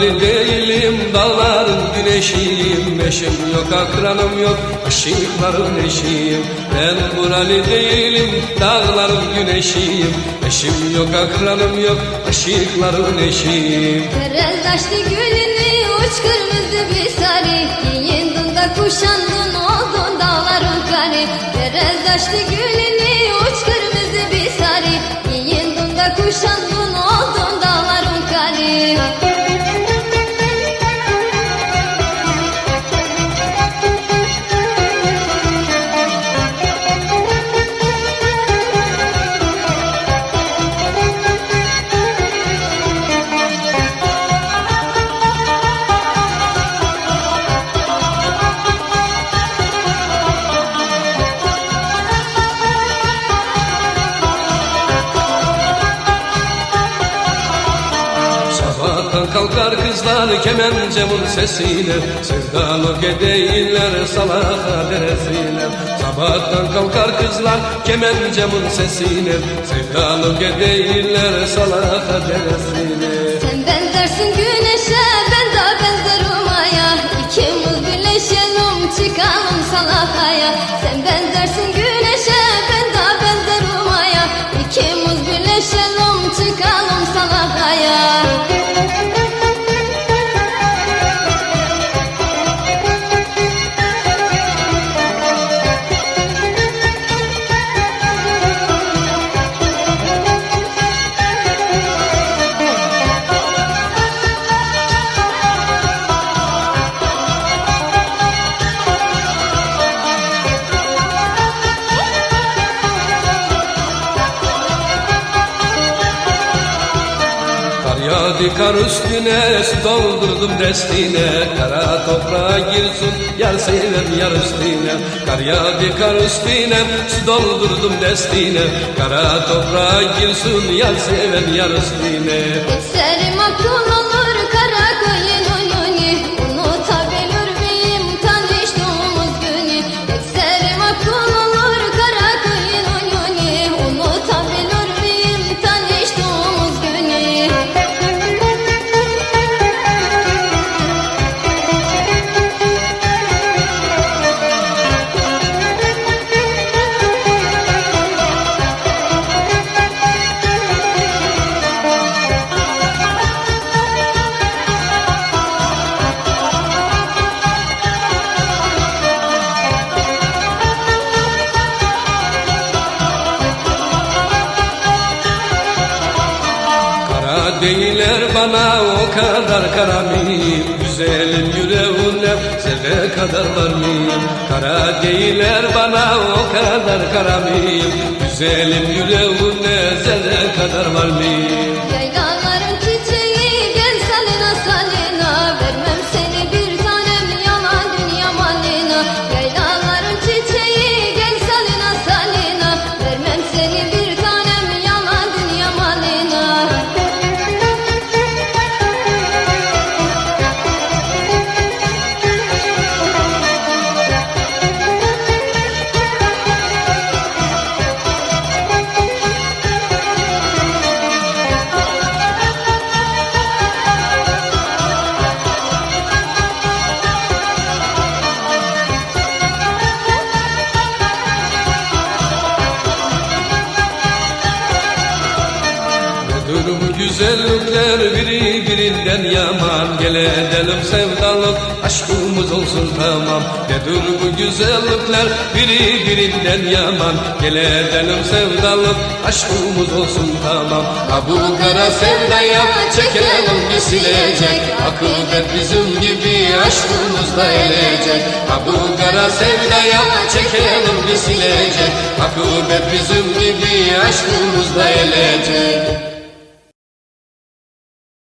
buralı değilim dağların güneşiyim. Eşim yok akranım yok ışıkların eşiyim. Ben buralı değilim dağların güneşiyim. Eşim yok akranım yok ışıkların eşiyim. Terel taşlı gülünü uç kırmızı bir sarı. Giyindin kuşandın oldun dağların kari Terel taşlı gülünü Sabahtan kalkar kızlar kemencemun sesiyle Sevdalık edeyler salaha deresiyle. Sabahtan kalkar kızlar kemencemun sesiyle Sevdalık edeyler salaha deresiyle Yağdı kar üstüne su doldurdum destine. Kara toprağa girsin yar sever yar üstüne. Kar yağdı kar üstüne su doldurdum destine. Kara toprağa girsin yar sever yar üstüne. Eserim akıl kadar kara mıyım? Güzelim yüreğine zerre kadar var mıyım? Kara değiller bana o kadar kara mıyım? Güzelim yüreğine zerre kadar var mıyım güzellikler biri birinden yaman. Gel edelim sevdalık aşkımız olsun tamam. Nedir bu güzellikler biri birinden yaman. Gel edelim sevdalık aşkımız olsun tamam. Ha bu kara sevdaya çekelim bir silecek Akıbet bizim gibi aşkımız da elecek. Ha bu kara sevdaya çekelim bir silecek Akıbet bizim gibi aşkımız da elecek